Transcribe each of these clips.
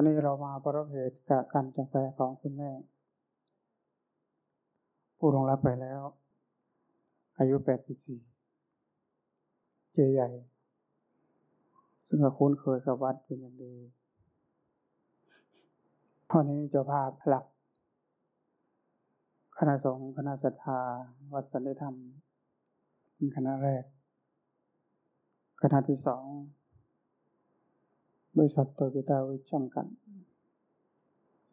วันนี้เรามาประเหตุกับการจักไปของคุณแม่ ผู้ลงรับไปแล้ว อายุ 84 เจใหญ่ ซึ่งคุ้นเคยกับวัดเป็นอย่างดีตอนนี้เจ้าภาพหลัก คณะสงฆ์คณะศรัทธา วัดสันติธรรมเป็นคณะแรก คณะที่สอง บริษัทโตโยต้าวิจำกัด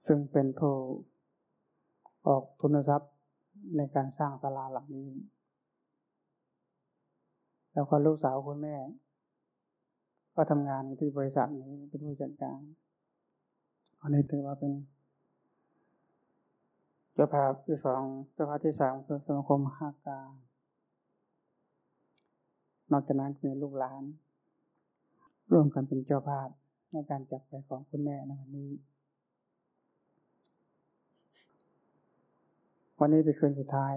ซึ่งเป็นผู้ออกทุนทรัพย์ในการสร้างศาลาหลังนี้ แล้วก็ลูกสาวคุณแม่ ก็ทำงานที่บริษัทนี้เป็นผู้จัดการ อันนี้ถือว่าเป็นเจ้าภาพที่สองเจ้าภาพที่สามคือสมาคมหากานอกจากนั้นมีลูกหลาน ร่วมกันเป็นเจ้าภาพ ในการจับไปของคุณแม่ในวันนี้ วันนี้เป็นคืนสุดท้าย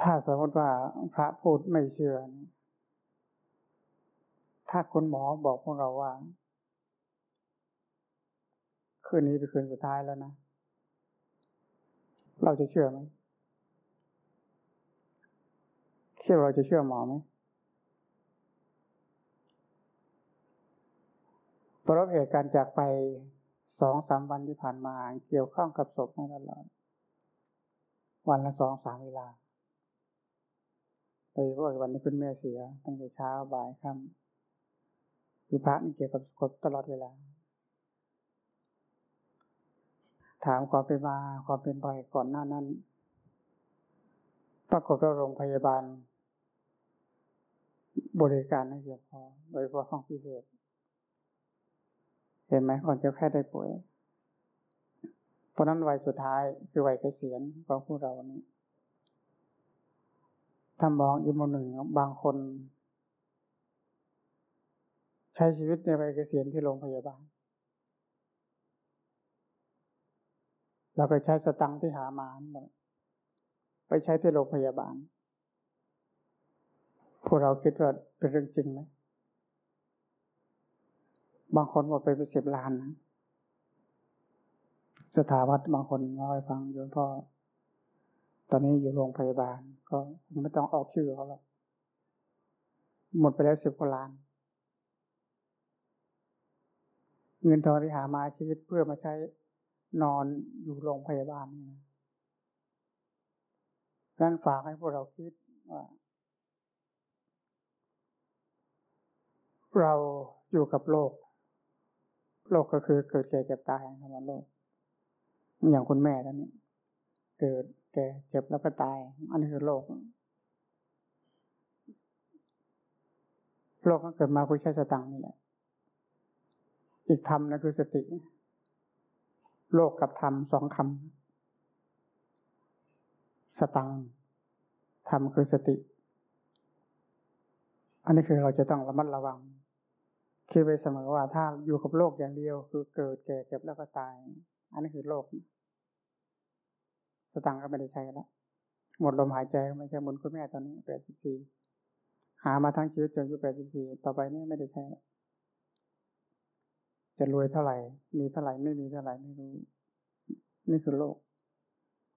ถ้าสมมติว่าพระพูดไม่เชื่อ ถ้าคุณหมอบอกพวกเราว่า คืนนี้เป็นคืนสุดท้ายแล้วนะ เราจะเชื่อไหมคิดว่าเราจะเชื่อหมอไหม ประรบเหตุการณ์จากไปสองสามวันที่ผ่านมาเกี่ยวข้องกับศพมาตลอดวันละสองสามเวลาโดยเฉพาะวันนี้คุณแม่เสีย ตั้งแต่เช้าบ่ายค่ำคือพระนี่เกี่ยวกับศพตลอดเวลา ถามความเป็นมาความเป็นไปก่อนหน้านั้น ปรากฏว่าโรงพยาบาล บริการไม่เพียงพอโดยเฉพาะห้องพิเศษ เห็นไหมคนจะแค่ได้ป่วย เพราะนั้นวัยสุดท้ายคือวัยเกษียณของพวกเรานี้ถ้ามองอีกมุมหนึ่งบางคน ใช้ชีวิตในวัยเกษียณที่โรงพยาบาลเราไปใช้สตังค์ที่หามาหมดไปใช้ที่โรงพยาบาล พวกเราคิดว่าเป็นเรื่องจริงไหม บางคนว่าไปเป็นสิบล้านนะสถาบันบางคนเล่าให้ฟังโยมพ่อตอนนี้อยู่โรงพยาบาล ก็ไม่ต้องออกชื่อเขาหรอกหมดไปแล้วสิบกว่าล้าน เงินทองที่หามาชีวิตเพื่อมาใช้นอนอยู่โรงพยาบาลนี่นะนั่นฝากให้พวกเราคิดว่า เราอยู่กับโลก โลกก็คือเกิดแก่เจ็บตายคำว่าโลก อย่างคุณแม่แล้วนี่เกิดแก่เจ็บแล้วก็ตาย อันนี้คือโลก โลกก็เกิดมาเพื่อใช้สตังนี่แหละ อีกธรรมนะคือสติ โลกกับธรรมสองคำสตังธรรมคือสติ อันนี้คือเราจะต้องระมัดระวัง คิดไว้เสมอว่าถ้าอยู่กับโลกอย่างเดียว คือเกิดแก่เก็บแล้วก็ตาย อันนี้คือโลก สตังก็ไม่ได้ใช้แล้วหมดลมหายใจไม่ใช่มุนคุณแม่ตอนนี้แปดสิบสี่หามาทั้งชีวิตจนอายุแปดสิบสี่ต่อไปนี้ไม่ได้ใช้แล้วจะรวยเท่าไหร่ มีเท่าไหร่ไม่มีเท่าไหร่ไม่รู้นี่คือโลก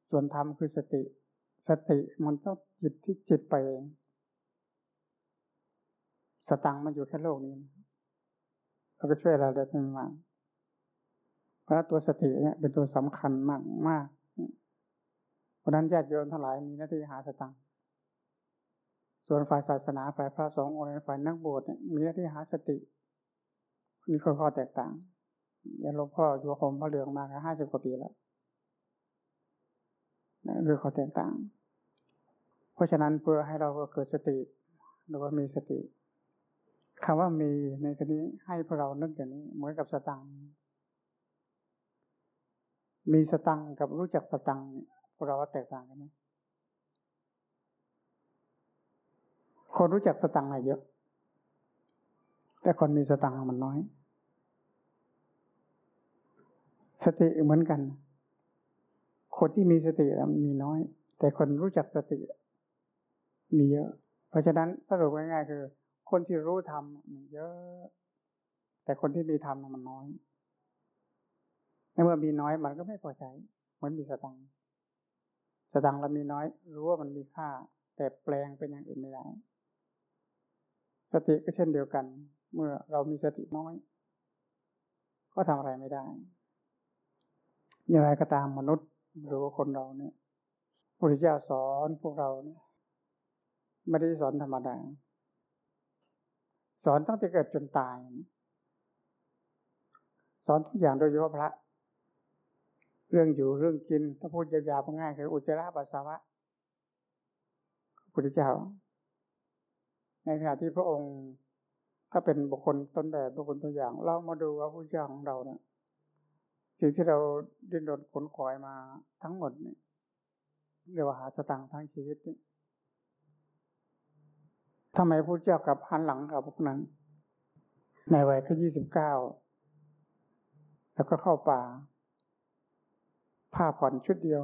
ส่วนธรรมคือสติ สติมันต้องจิตที่จิตไปเองสตังมันอยู่แค่โลกนี้ เราก็ช่วยเราได้เป็นมากเพราะตัวสติเนี่ยเป็นตัวสำคัญมากมากเพราะนั้นญาติโยมทั้งหลายมีหน้าที่หาสตังส่วนฝ่ายศาสนาฝ่ายพระสงฆ์ฝ่ายนักบวชมีหน้าที่หาสตินี่คือข้อแตกต่างอย่างหลวงพ่ออยู่คมพระเหลืองมาห้าสิบกว่าปีแล้วนั่นคือข้อแตกต่าง เพราะฉะนั้นเพื่อให้เราเกิดสติหรือว่ามีสติ คำว่ามีในที่นี้ให้พวกเรานึกอย่างนี้ เหมือนกับสตังมีสตังกับรู้จักสตังเนี่ยพวกเราว่าแตกต่างกันไหมคนรู้จักสตังค์เยอะ แต่คนมีสตังค์มันน้อย สติเหมือนกัน คนที่มีสติมีน้อย แต่คนรู้จักสติ มีเยอะ เพราะฉะนั้นสรุปง่ายๆคือ คนที่รู้ธรรมมันเยอะ แต่คนที่มีธรรมมันน้อยในเมื่อมีน้อยมันก็ไม่พอใจเหมือนมีสตังสตังเรามีน้อย รู้ว่ามันมีค่า แต่แปลงเป็นอย่างอื่นไม่ได้สติก็เช่นเดียวกัน เมื่อเรามีสติน้อย ก็ทำอะไรไม่ได้อย่างไรก็ตามมนุษย์หรือว่าคนเราเนี่ยพระพุทธเจ้าสอนพวกเราเนี่ยไม่ได้สอนธรรมดา สอนตั้งแต่เกิดจนตาย สอนทุกอย่างโดยเฉพาะพระ เรื่องอยู่เรื่องกิน ถ้าพูดยาวๆง่ายคืออุจจาระปัสสาวะพระพุทธเจ้า ในขณะที่พระองค์ถ้าเป็นบุคคลต้นแบบบุคคลตัวอย่าง เรามาดูว่าพระเจ้าของเราเนี่ยสิ่งที่เราดิ้นรนขนขวายมาทั้งหมดเนี่ยเรียกว่าหาสตังค์ทั้งชีวิตนี่ ทำไมพระเจ้ากับหันหลังกับพวกนั้น ในวัยแค่ยี่สิบเก้าแล้วก็เข้าป่า ผ้าผ่อนชุดเดียว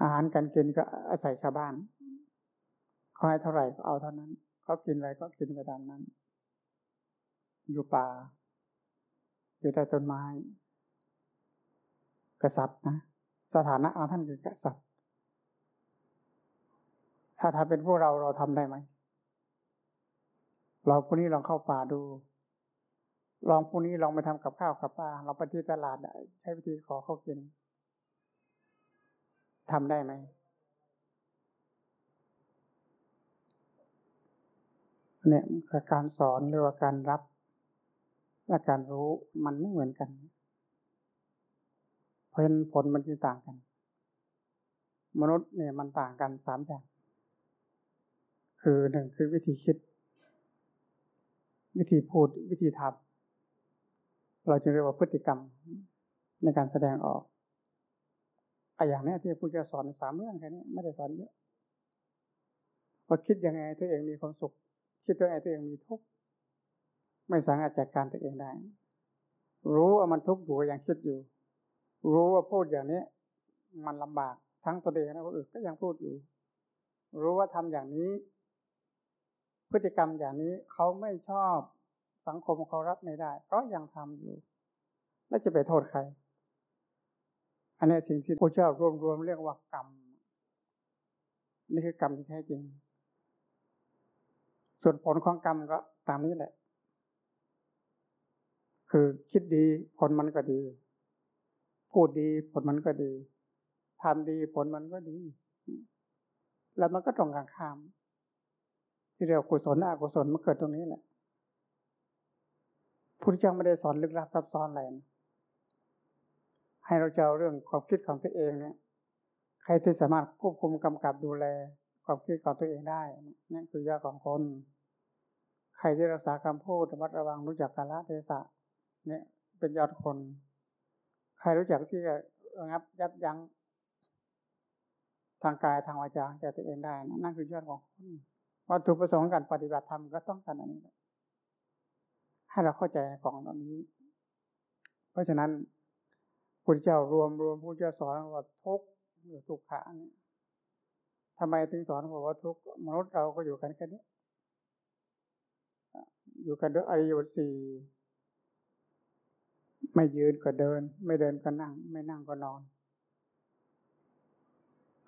อาหารการกินก็อาศัยชาวบ้านเขาให้เท่าไหร่ก็เอาเท่านั้นเขากินอะไรก็กินไปตามนั้น อยู่ป่า อยู่ใต้ต้นไม้กษัตริย์นะ สถานะของท่านคือกษัตริย์ ถ้าทำเป็นพวกเราเราทำได้ไหมเราพวกนี้ลองเข้าป่าดู ลองพวกนี้ลองไปทำกับข้าวกับปลาเราไปที่ตลาดได้ใช้วิธีขอเข้ากินทำได้ไหมเนี่ยการสอนหรือว่าการรับ และการรู้มันไม่เหมือนกัน เพราะฉะนั้นผลมันจึงต่างกัน มนุษย์เนี่ยมันต่างกันสามอย่าง คือหนึ่งคือวิธีคิด วิธีพูดวิธีทำเราจะเรียกว่าพฤติกรรมในการแสดงออกไอ้อย่างนี้ที่ผู้จะสอนสามเรื่องแค่นี้ไม่ได้สอนเยอะว่าคิดยังไงตัวเองมีความสุข คิดตัวเองตัวเองมีทุกข์ไม่สามารถจัดการตัวเองได้ รู้ว่ามันทุกข์อยู่ยังคิดอยู่ รู้ว่าพูดอย่างนี้ มันลำบากทั้งตัวเองและคนอื่นก็ยังพูดอยู่ รู้ว่าทำอย่างนี้ พฤติกรรมอย่างนี้เขาไม่ชอบสังคมเขารับไม่ได้ ก็ยังทำอยู่ แล้วจะไปโทษใคร อันนี้สิ่งที่พระเจ้ารวมรวมเรียกว่ากรรม นี่คือกรรมที่แท้จริง ส่วนผลของกรรมก็ตามนี้แหละ คือคิดดีผลมันก็ดี พูดดีผลมันก็ดีทำดีผลมันก็ดี แล้วมันก็ตรงกันข้าม ที่เรียกกุศลอกุศลมันเกิดตรงนี้แหละพุทธเจ้าไม่ได้สอนลึกลับซับซ้อนอะไรนะให้เราจะเอาเรื่องความคิดของตัวเองเนี่ยใครที่สามารถควบคุมกำกับดูแล ความคิดของตัวเองได้นั่นคือยอดของคน ใครที่รักษาคำพูดระมัดระวังรู้จักกาลเทศะเนี่ยเป็นยอดคน ใครรู้จักที่จะระงับยับยั้งทางกายทางวาจาแก่ตัวเองได้นั่นคือยอดของคน วัตถุประสงค์การปฏิบัติธรรมก็ต้องการอันนี้ให้เราเข้าใจของอันนี้ เพราะฉะนั้นพระเจ้ารวมรวมผู้เจ้าสอนว่าทุกหรือทุกขาเนี่ยทำไมถึงสอนบอกว่าทุกมนุษย์เราก็อยู่กันแค่นี้อยู่กันด้วยอริยบทสี่ไม่ยืนก็เดิน ไม่เดินก็นั่ง ไม่นั่งก็นอน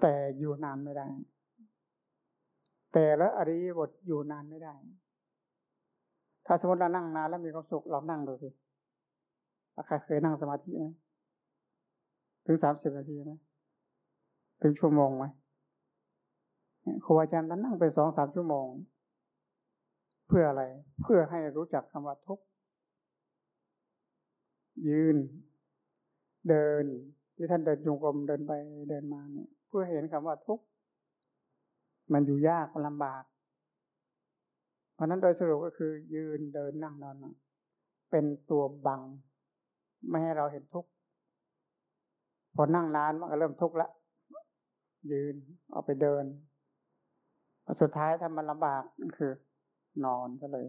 แต่อยู่นานไม่ได้ แต่และอริยบทอยู่นานไม่ได้ ถ้าสมมติเรานั่งนานแล้วมีความสุขลองนั่งดูสิใครเคยนั่งสมาธิไหมถึงสามสิบนาทีไหมถึงชั่วโมงไหมครูอาจารย์ท่านนั่งไปสองสามชั่วโมง เพื่ออะไร เพื่อให้รู้จักคำว่าทุกยืน เดิน ที่ท่านเดินจงกรมเดินไปเดินมาเนี่ย เพื่อเห็นคำว่าทุก มันอยู่ยากมันลำบาก เพราะนั้นโดยสรุปก็คือ ยืนเดินนั่งนอน เป็นตัวบัง ไม่ให้เราเห็นทุกข์พอนั่งนานมันก็เริ่มทุกข์ละยืนเอาไปเดินสุดท้ายถ้ามันลำบากก็คือ นอนก็เลย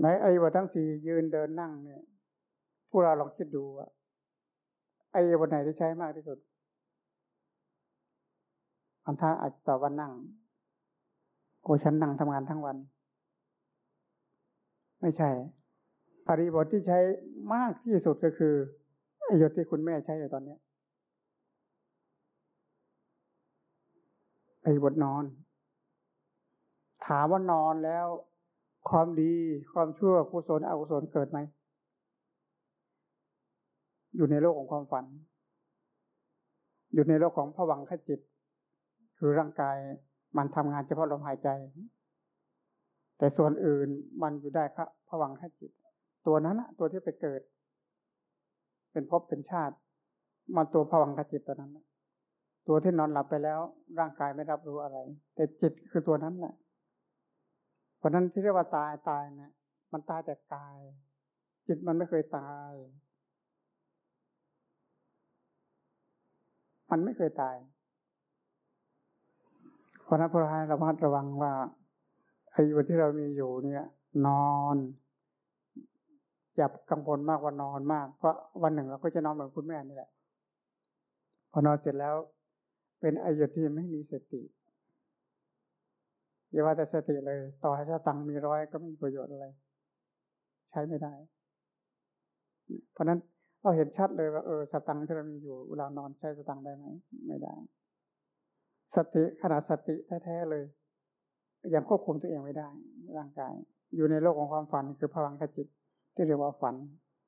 ในไอ้บททั้งสี่ยืนเดินนั่งเนี่ยพวกเราลองคิดดูว่าไอ้บทไหนที่ใช้มากที่สุด คำท่าอาจตอบว่านั่งโอ้ฉันนั่งทำงานทั้งวัน ไม่ใช่อริบทที่ใช้มากที่สุดก็คือไอยศที่คุณแม่ใช้อยู่ตอนเนี้ยไอบทนอน ถามว่านอนแล้ว ความดีความชั่วกุศลอกุศลเกิดไหม อยู่ในโลกของความฝัน อยู่ในโลกของผวังขจิต คือร่างกายมันทำงานเฉพาะลมหายใจ แต่ส่วนอื่นมันอยู่ได้ครับผวังขจิต ตัวนั้นนะตัวที่ไปเกิด เป็นภพเป็นชาติ มันตัวผวังขจิตตัวนั้นนะตัวที่นอนหลับไปแล้ว ร่างกายไม่รับรู้อะไร แต่จิตคือตัวนั้นแหละเพราะนั้นที่เรียกว่าตายตายนะมันตายแต่กาย จิตมันไม่เคยตาย มันไม่เคยตาย เพราะนั้นพระให้ระมัดระวังว่าอายุที่เรามีอยู่เนี่ย นอนอย่ากังวลมากว่านอนมาก เพราะวันหนึ่งเราก็จะนอนเหมือนคุณแม่นี่แหละ พอนอนเสร็จแล้ว เป็นอายุที่ไม่มีสติอย่าว่าแต่สติเลย ต่อให้สตังมีร้อยก็ไม่มีประโยชน์อะไร ใช้ไม่ได้ เพราะนั้นเราเห็นชัดเลยว่าเออสตังที่เรามีอยู่เวลานอนใช้สตังได้ไหมไม่ได้ สติขณะสติแท้ๆเลย ยังควบคุมตัวเองไม่ได้ ร่างกาย อยู่ในโลกของความฝันคือพลังขจิต ที่เรียกว่าฝัน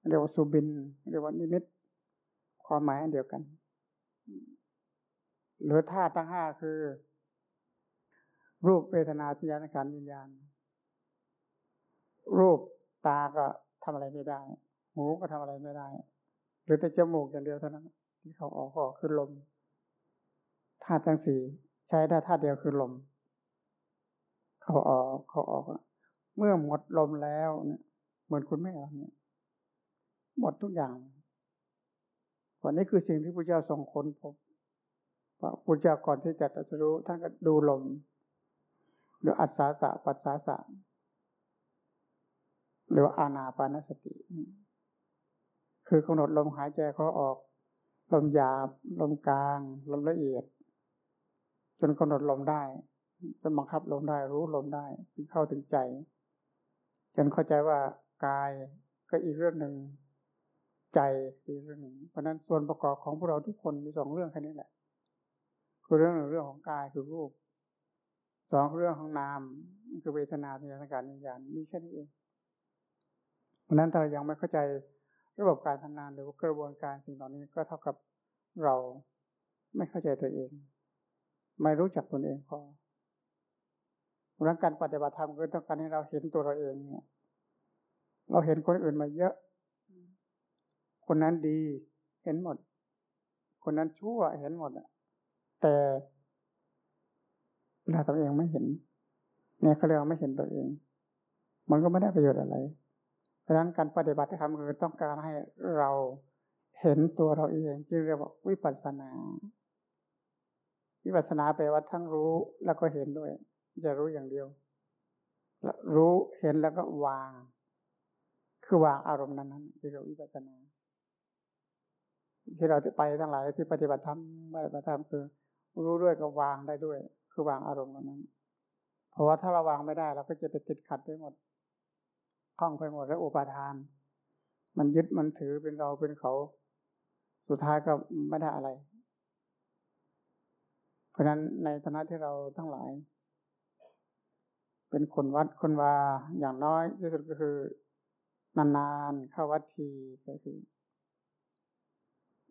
เรียกว่าสุบิน เรียกว่านิมิต ความหมายอันเดียวกัน หรือธาตุทั้งห้าคือ รูปเวทนาสัญญาณการวิญญาณ รูปตาก็ทำอะไรไม่ได้ หูก็ทำอะไรไม่ได้ หรือแต่จมูกอย่างเดียวเท่านั้น ที่เขาออกก็คือลม ธาตุทั้งสี่ใช้ได้ธาตุเดียวคือลม เขาออกเขาออก เมื่อหมดลมแล้วเนี่ยเหมือนคุณแม่เราเนี่ยหมดทุกอย่างวันนี้คือสิ่งที่พระเจ้าทรงค้นพบพระพุทธเจ้าก่อนที่จะตรัสรู้ท่านก็ดูลมหรืออัศสาสะปัสสาสะหรืออานาปานสติ คือกำหนดลมหายใจเขาออก ลมหยาบ ลมกลาง ลมละเอียด จนกำหนดลมได้จนบังคับลมได้ รู้ลมได้ถึงเข้าถึงใจ จนเข้าใจว่ากายก็อีกเรื่องหนึ่งใจอีกเรื่องหนึ่งเพราะนั้นส่วนประกอบของพวกเราทุกคนมีสองเรื่องแค่นี้แหละ คือเรื่องหนึ่งเรื่องของกายคือรูปสองเรื่องของนามคือเวทนาสัญญาการวิญญาณมีแค่นี้เองเพราะนั้นถ้าเรายังไม่เข้าใจระบบการทำงานหรือกระบวนการสิ่งเหล่านี้ก็เท่ากับเราไม่เข้าใจตัวเอง ไม่รู้จักตนเองพอเพราะนั้นการปฏิบัติธรรมก็ต้องการให้เราเห็นตัวเราเองเนี่ย เราเห็นคนอื่นมาเยอะ คนนั้นดีเห็นหมด คนนั้นชั่วเห็นหมดอะแต่เวลาตัวเองไม่เห็น เนี่ยเขาเรียกว่าไม่เห็นตัวเอง มันก็ไม่ได้ประโยชน์อะไรเพราะฉะนั้นการปฏิบัติธรรมคือต้องการให้เราเห็นตัวเราเองที่เรียกว่าวิปัสสนา วิปัสสนาแปลว่าทั้งรู้แล้วก็เห็นด้วย จะรู้อย่างเดียว รู้เห็นแล้วก็วาง คือวางอารมณ์นั้นๆที่เราวิปัสสนาที่เราไปทั้งหลายที่ปฏิบัติธรรมปฏิบัติธรรมคือ รู้ด้วยก็วางได้ด้วย คือวางอารมณ์นั้น เพราะว่าถ้าเราวางไม่ได้เราก็จะไปติดขัดไปหมดคล้องไปหมดแล้วอุปาทาน มันยึดมันถือเป็นเราเป็นเขา สุดท้ายก็ไม่ได้อะไร ราะฉะนั้นในฐานะที่เราทั้งหลาย เป็นคนวัดคนวาอย่างน้อยที่สุดก็คือนานๆเข้าวัดทีก็คือ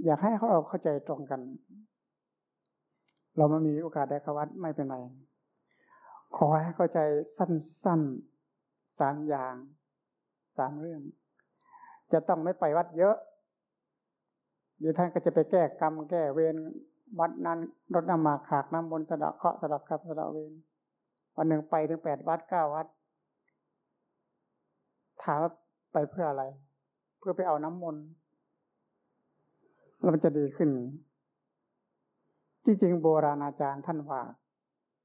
อยากให้เขาเราเข้าใจตรงกัน เราไม่มีโอกาสได้เข้าวัดไม่เป็นไรขอให้เข้าใจสั้นๆสามอย่างสามเรื่อง จะต้องไม่ไปวัดเยอะเดี๋ยวท่านก็จะไปแก้กรรมแก้เวร วัดนั้นรดน้ำมาขากน้ำบนสะดาเคาะสะดับครับสะดาเวรวันหนึ่งไปถึงแปดวัดเก้าวัด ถามว่าไปเพื่ออะไร เพื่อไปเอาน้ำมนต์แล้วมันจะดีขึ้น ที่จริงโบราณอาจารย์ท่านว่า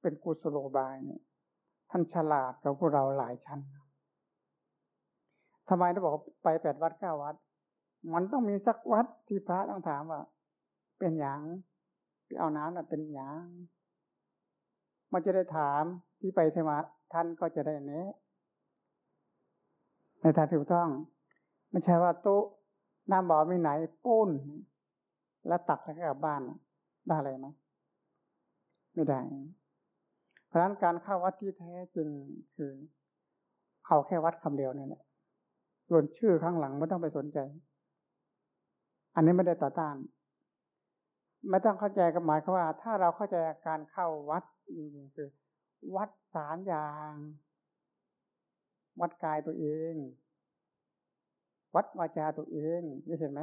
เป็นกุศโลบายเนี่ยท่านฉลาดกับพวกเราหลายชั้นทำไมต้องบอกไปแปดวัดเก้าวัด มันต้องมีสักวัดที่พระต้องถามว่า เป็นอย่าง ไปเอาน้ำน่ะเป็นอย่างมันจะได้ถามที่ไปเทวะท่านก็จะได้เนะในทางถูกต้อง ไม่ใช่ว่าตู้น้ำบ่อไม่ไหนปุ้น แล้วตักแล้วกลับบ้านได้อะไรไหมไม่ได้ เพราะฉะนั้นการเข้าวัดที่แท้จริงคือ เข้าแค่วัดคำเดียวนี่แหละส่วนชื่อข้างหลังไม่ต้องไปสนใจ อันนี้ไม่ได้ต่อต้าน ไม่ต้องเข้าใจกับหมายคือว่า ถ้าเราเข้าใจการเข้าวัดคือ วัดสามอย่าง วัดกายตัวเอง วัดวาจาตัวเองนี่เห็นไหม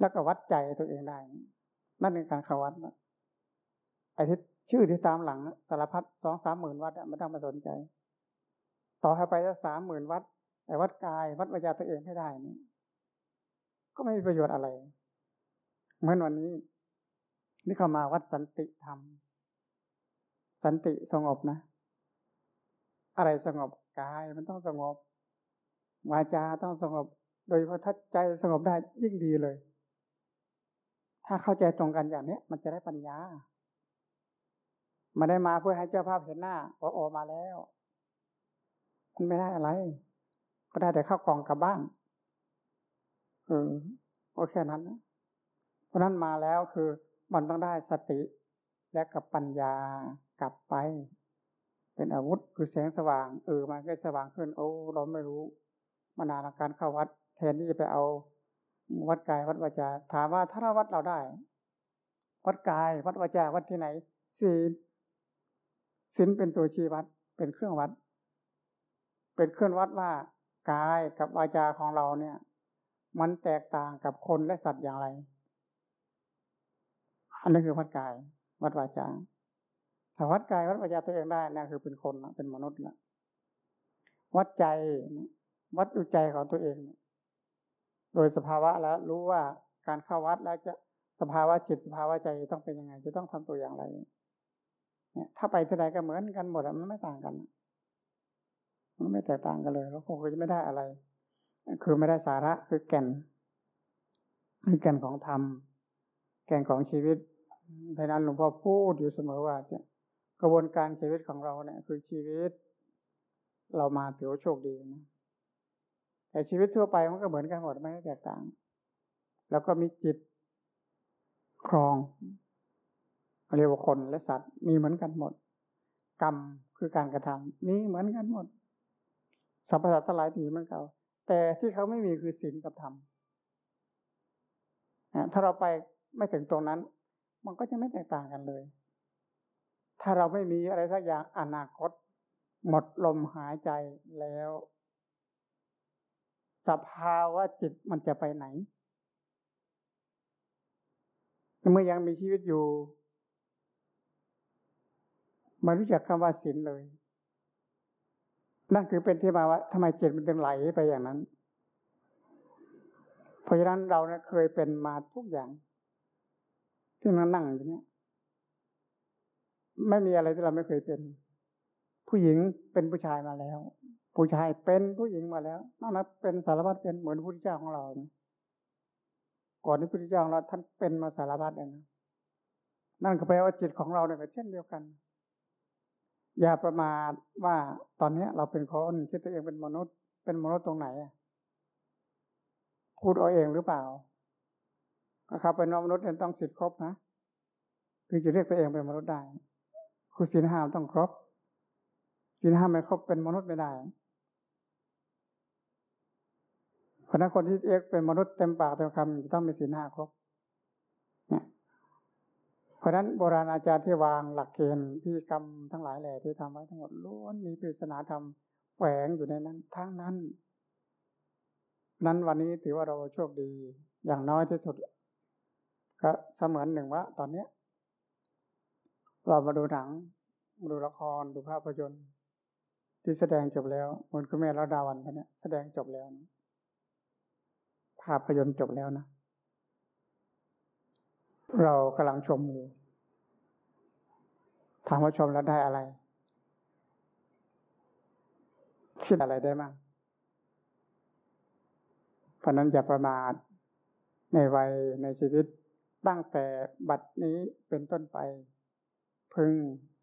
แล้วก็วัดใจตัวเองได้ นั่นเป็นการเข้าวัดนะไอ้ที่ชื่อที่ตามหลังสารพัดสองสามหมื่นวัดไม่ต้องมาสนใจ ต่อให้ไปจะสามหมื่นวัดแต่วัดกาย วัดวาจาตัวเองให้ได้นี่ก็ไม่มีประโยชน์อะไร เหมือนวันนี้ นี่เขามาวัดสันติธรรม สันติสงบนะ อะไรสงบกายมันต้องสงบวาจาต้องสงบ โดยเฉพาะถ้าใจสงบได้ยิ่งดีเลย ถ้าเข้าใจตรงกันอย่างนี้มันจะได้ปัญญามาได้มาเพื่อให้เจ้าภาพเห็นหน้าว่าโอมาแล้ว มันไม่ได้อะไร ก็ได้แต่ข้าวกล่องกลับบ้าน เออก็แค่นั้นนะ ราะนั้นมาแล้วคือมันต้องได้สติและกับปัญญากลับไป เป็นอาวุธคือแสงสว่างเออมันก็สว่างขึ้น โอ้เราไม่รู้มานานการเข้าวัด แทนที่จะไปเอา วัดกายวัดวาจาถามว่าถ้าเราวัดเราได้ วัดกายวัดวาจาวัดที่ไหนศีลศีลเป็นตัวชี้วัด เป็นเครื่องวัด เป็นเครื่องวัดว่ากายกับวาจาของเราเนี่ย มันแตกต่างกับคนและสัตว์อย่างไร อันนี้คือวัดกาย วัดวาจาถ้าวัดกายวัดวาจาตัวเองได้นั่นคือเป็นคนเป็นมนุษย์ละวัดใจวัดอุจใจของตัวเอง โดยสภาวะแล้ว รู้ว่าการเข้าวัดแล้วจะสภาวะจิตสภาวะใจต้องเป็นยังไง จะต้องทำตัวอย่างไร เนี่ย ถ้าไปที่ไหนก็เหมือนกันหมดมันไม่ต่างกันมันไม่แตกต่างกันเลยแล้วคงจะไม่ได้อะไร คือไม่ได้สาระคือแก่น คือแก่นของธรรม แก่นของชีวิต ดังนั้นหลวงพ่อพูดอยู่เสมอว่าจะกระบวนการชีวิตของเราเนี่ย คือชีวิต เรามาถือโชคดีนะแต่ชีวิตทั่วไปมันก็เหมือนกันหมดไม่แตกต่าง แล้วก็มีจิตครองเรียกว่าคนและสัตว์มีเหมือนกันหมด กรรมคือการกระทำมีเหมือนกันหมดสรรพสัตว์ทั้งหลายมีเหมือนกันแต่ที่เขาไม่มีคือศีลกับธรรมถ้าเราไปไม่ถึงตรงนั้น มันก็จะไม่แตกต่างกันเลย ถ้าเราไม่มีอะไรสักอย่างอนาคต หมดลมหายใจแล้ว สภาวะจิตมันจะไปไหน เมื่อยังมีชีวิตอยู่มารู้จักคำว่าศีลเลย นั่นคือเป็นที่มาว่าทำไมจิตมันถึงไหลไปอย่างนั้น เพราะฉะนั้นเราเนี่ยเคยเป็นมาทุกอย่าง ที่นั่งนั่งอยู่เนี่ยไม่มีอะไรที่เราไม่เคยเป็น ผู้หญิงเป็นผู้ชายมาแล้ว ผู้ชายเป็นผู้หญิงมาแล้วนั่นนะเป็นสารพัดเป็นเหมือนพระพุทธเจ้าของเราก่อนที่พระพุทธเจ้าของเราท่านเป็นมาสารพัดเองนะนั่นก็แปลว่าจิตของเราเนี่ยก็เช่นเดียวกัน อย่าประมาทว่าตอนนี้เราเป็นคนคิดตัวเองเป็นมนุษย์ เป็นมนุษย์ตรงไหนพูดเอาเองหรือเปล่า นะครับเป็นมนุษย์ต้องสิทธิ์ครบนะถึงจะเรียกตัวเองเป็นมนุษย์ได้คือศีลห้าต้องครบศีลห้ามไม่ครบเป็นมนุษย์ไม่ได้เพราะนั้นคนที่เอกเป็นมนุษย์เต็มปากเต็มคำจะต้องมีศีลห้าครบเพราะนั้นโบราณอาจารย์ที่วางหลักเกณฑ์พิธีกรรมทั้งหลายแหล่ที่ทำไว้ทั้งหมดล้วนมีปริศนาธรรมแฝงอยู่ในนั้นทั้งนั้น นั้นวันนี้ถือว่าเราโชคดี อย่างน้อยที่สุด ก็เสมือนหนึ่งว่า ตอนเนี้ย เรามาดูหนังมาดูละครดูภาพยนตร์ ที่แสดงจบแล้วมือนคุณแม่ละดาวันเนี่ยแสดงจบแล้วนะภาพยนตร์จบแล้วนะ เรากำลังชมอยู่ถามว่าชมแล้วได้อะไร คิดอะไรได้บ้างเพราะนั้นอย่าประมาทในวัยในชีวิต ตั้งแต่บัดนี้เป็นต้นไป พึง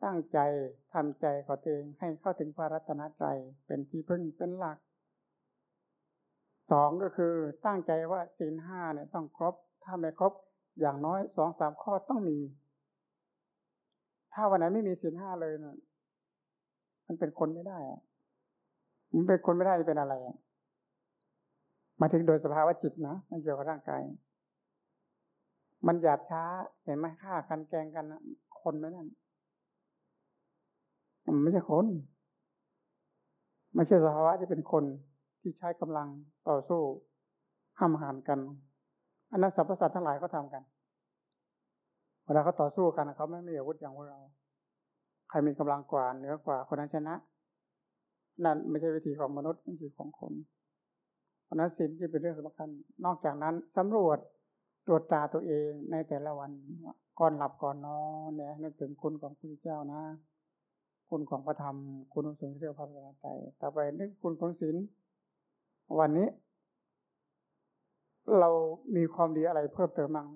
ตั้งใจทำใจของตัวเองให้เข้าถึงพระรัตนตรัยเป็นที่พึ่งเป็นหลักสองก็คือตั้งใจว่าศีลห้าเนี่ยต้องครบ ถ้าไม่ครบ อย่างน้อยสองสามข้อต้องมี ถ้าวันไหนไม่มีศีลห้าเลยเนี่ยมันเป็นคนไม่ได้มันเป็นคนไม่ได้จะเป็นอะไรมาถึงโดยสภาวะจิตนะมันเกี่ยวกับร่างกาย มันหยาบช้า เห็นไหมฆ่ากันแกงกันคนไหมนั่นมันไม่ใช่คนไม่ใช่สภาวะที่เป็นคนที่ใช้กำลังต่อสู้ห้ามหันกันอันนั้นสรรพสัตว์ทั้งหลายก็ทำกัน เวลาเขาต่อสู้กันเขาไม่มีอาวุธอย่างพวกเรา ใครมีกำลังกว่าเหนือกว่า คนนั้นชนะ นั่นไม่ใช่วิธีของมนุษย์ไม่ใช่ของคนเพราะนั้นสิ่งที่เป็นเรื่องสำคัญ นอกจากนั้นสำรวจ ตรวจตาตัวเองในแต่ละวันก่อนหลับก่อนนอนเนี่ยนึกถึงคุณของพระเจ้านะ คุณของพระธรรม คุณของสงที่เรียกพระธรรมใจต่อไปนึกคุณของศีลวันนี้ เรามีความดีอะไรเพิ่มเติมมั่ง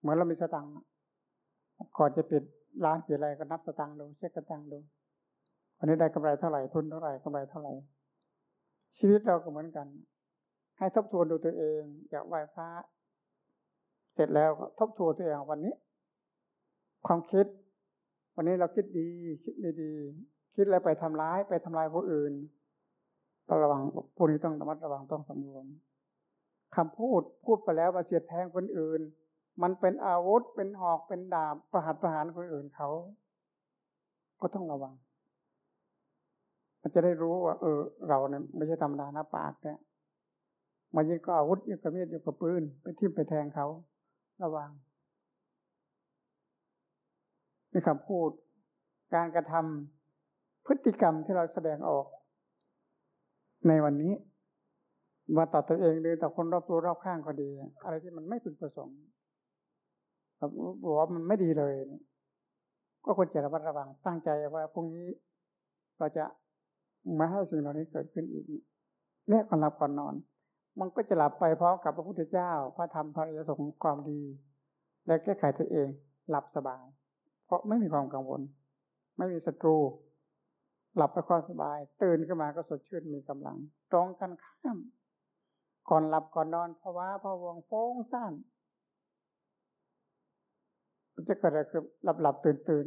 เหมือนเรามีสตังค์ก่อนจะปิดร้านปิดอะไรก็นับสตังค์ดูเช็คกระตังค์ดูวันนี้ได้กำไรเท่าไหร่ทุนเท่าไหร่กำไรเท่าไหร่ ชีวิตเราก็เหมือนกัน ให้ทบทวนดูตัวเอง อยากไหว้พระ เสร็จแล้วทบทวนตัวเองวันนี้ ความคิด วันนี้เราคิดดี คิดไม่ดี คิดอะไรไปทำร้ายไปทำลายผู้อื่นต้องระวังพวกนี้ต้องระมัดระวังต้องสำรวมคำพูดพูดไปแล้วมาเสียดแทงคนอื่น มันเป็นอาวุธเป็นหอกเป็นดาบประหัตประหารคนอื่นเขา ก็ต้องระวัง มันจะได้รู้ว่า เออ เราเนี่ยไม่ใช่ธรรมดานะปากเนี่ยมันยิ่งก็อาวุธยิ่งกระเมีดยิ่งกระปืนไปทิ่มไปแทงเขา ระวังนี่คำพูด การกระทำพฤติกรรมที่เราแสดงออก ในวันนี้มาต่อตัวเองหรือต่อคนรอบตัวรอบข้างก็ดี อะไรที่มันไม่พึงประสงค์บอกว่ามันไม่ดีเลย ก็ควรจะระมัดระวังตั้งใจว่าพรุ่งนี้เราจะมาให้สิ่งเหล่านี้เกิดขึ้นอีกเนี่ยก่อนหลับก่อนนอน มันก็จะหลับไปพร้อมกับพระพุทธเจ้า พระธรรมพระอริยสงฆ์ความดี และแก้ไขตัวเอง หลับสบาย เพราะไม่มีความกังวล ไม่มีศัตรู หลับไปความสบาย ตื่นขึ้นมาก็สดชื่นมีกำลัง ตรงกันข้าม ก่อนหลับก่อนนอนภาวะพะวงโฟ้งสั้นจะเกิดอะไรคือหลับหลับตื่นตื่น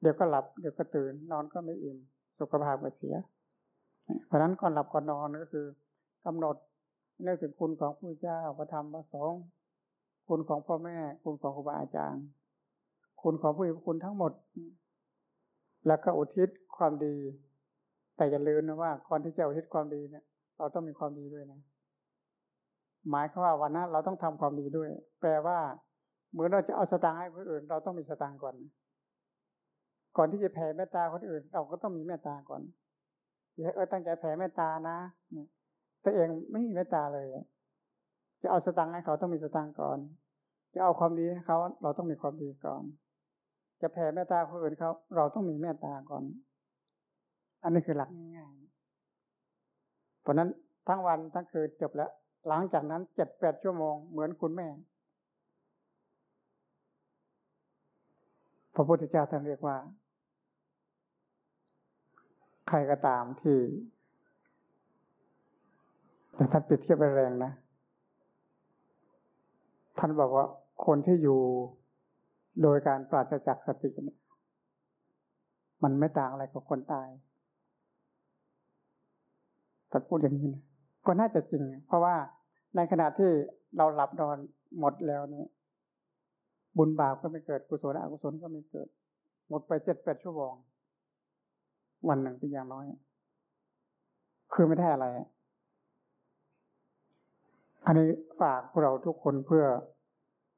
เดี๋ยวก็หลับเดี๋ยวก็ตื่น นอนก็ไม่อิ่มสุขภาพก็เสีย เพราะนั้นก่อนหลับก่อนนอนก็คือ กำหนดเนื่องถึงคุณของผู้เจ้าพระธรรมพระสงฆ์คุณของพ่อแม่ คุณของครูบาอาจารย์ คุณของผู้มีคุณทั้งหมด แล้วก็อุทิศความดี แต่อย่าลืมนะว่าก่อนที่จะอุทิศความดีเนี่ย เราต้องมีความดีด้วยนะ หมายคือว่าวันนั้นเราต้องทำความดีด้วย แปลว่าเหมือนเราจะเอาสตางค์ให้คนอื่น เราต้องมีสตางค์ก่อน ก่อนที่จะแผ่เมตตาคนอื่น เราก็ต้องมีเมตตาก่อนอย่าเออตั้งใจแผ่เมตตานะ ตัวเองไม่มีเมตตาเลย จะเอาสตางค์ให้เขาต้องมีสตางค์ก่อน จะเอาความดีให้เขาเราต้องมีความดีก่อน จะแผ่เมตตาคนอื่นเขาเราต้องมีเมตตาก่อน อันนี้คือหลักง่ายๆเพราะนั้นทั้งวันทั้งคืนจบแล้ว หลังจากนั้นเจ็ดแปดชั่วโมงเหมือนคุณแม่ พระพุทธเจ้าท่านเรียกว่า ใครก็ตามที่ แต่ท่านปิดเทียบไปแรงนะ ท่านบอกว่าคนที่อยู่โดยการปราศจากสติเนี่ยมันไม่ต่างอะไรกับคนตายถ้าพูดอย่างนี้นะก็น่าจะจริง เพราะว่าในขณะที่เราหลับนอนหมดแล้วเนี่ย บุญบาปก็ไม่เกิดกุศลอกุศลก็ไม่เกิด หมดไปเจ็ดแปดชั่วโมงวันหนึ่งเป็นอย่างน้อย คือไม่ได้อะไร อันนี้ฝากพวกเราทุกคนเพื่อ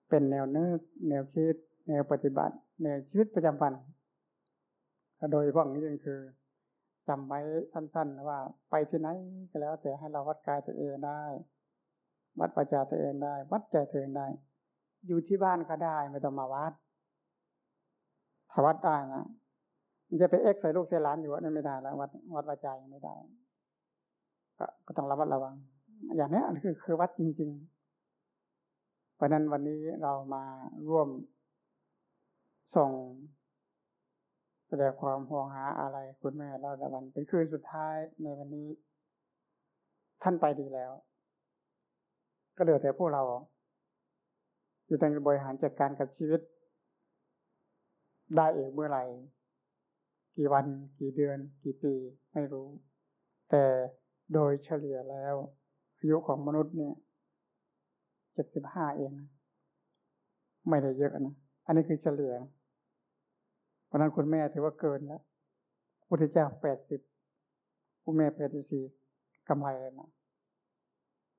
เป็นแนวนึกแนวคิด แนวปฏิบัติในชีวิตประจำวัน โดยพาะนี้ก็คือจำไว้สั้นๆว่า ไปที่ไหนก็แล้ว แต่ให้เราวัดกายตัวเองได้ วัดปัจจาตัวเองได้ วัดใจตัวเองได้ อยู่ที่บ้านก็ได้ไม่ต้องมาวัดถ้าวัดได้นะมันจะไปเอ็กใส่ลูกเสลานอยู่นั่นไม่ได้แล้ววัดวัดปัจจัยไม่ได้ก็ก็ต้องระมัดระวัง อย่างนี้คือคือวัดจริง ๆ เพราะนั้นวันนี้เรามาร่วมส่ง แสดงความห่วงหาอะไรคุณแม่เราละวันเป็นคืนสุดท้ายในวันนี้ ท่านไปดีแล้ว ก็เหลือแต่พวกเราอยู่ในบริหารจัดการกับชีวิต ได้เองเมื่อไหร่กี่วันกี่เดือน กี่ปีไม่รู้ แต่โดยเฉลี่ยแล้ว อายุของมนุษย์เนี่ยเจ็ดสิบห้าเองนะไม่ได้เยอะนะ อันนี้คือเฉลี่ย เพราะนั้นคุณแม่ถือว่าเกินแล้วพุทธเจ้าแปดสิบคุณแม่แปดสิบสี่กำไรเลยนะ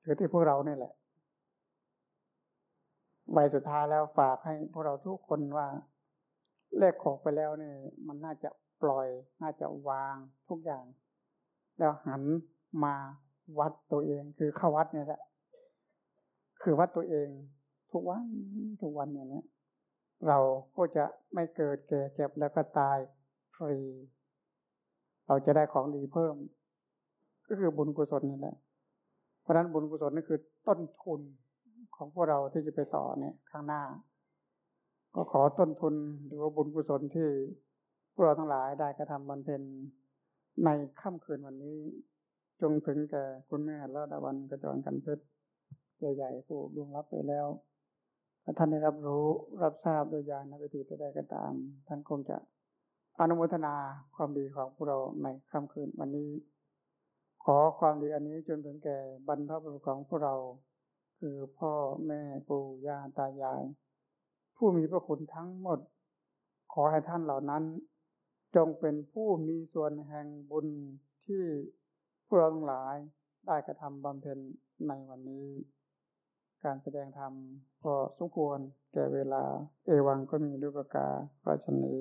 ถือที่พวกเราเนี่ยแหละใบสุดท้ายแล้วฝากให้พวกเราทุกคนว่าเลขของไปแล้วเนี่ยมันน่าจะปล่อย น่าจะวางทุกอย่าง แล้วหันมา วัดตัวเองคือเข้าวัดเนี่ยแหละ คือวัดตัวเอง ทุกวันทุกวันอย่างนี้เราก็จะไม่เกิดแก่เจ็บแล้วก็ตายฟรี เราจะได้ของดีเพิ่ม ก็คือบุญกุศลนี่แหละ เพราะนั้นบุญกุศลนี่คือต้นทุนของพวกเราที่จะไปต่อเนี่ยข้างหน้า ก็ขอต้นทุนหรือว่าบุญกุศลที่พวกเราทั้งหลายได้กระทำบำเพ็ญในค่ำคืนวันนี้ จงถึงแก่คุณแม่ละดาวันกระจรกันเพชรใหญ่ๆผู้ดวงรับไปแล้วถ้าท่านได้รับรู้รับทราบโดยญาณวิถีใดก็ตาม ท่านคงจะอนุโมทนาความดีของพวกเราในค่ำคืนวันนี้ ขอความดีอันนี้จนถึงแก่บรรพบุรุษของพวกเรา คือพ่อแม่ปู่ย่าตายาย ผู้มีพระคุณทั้งหมด ขอให้ท่านเหล่านั้น จงเป็นผู้มีส่วนแห่งบุญที่ พวกเราทั้งหลายได้กระทำบำเพ็ญในวันนี้ การแสดงธรรมก็สมควรแก่เวลา เอวังก็มีด้วยประกาศราชนี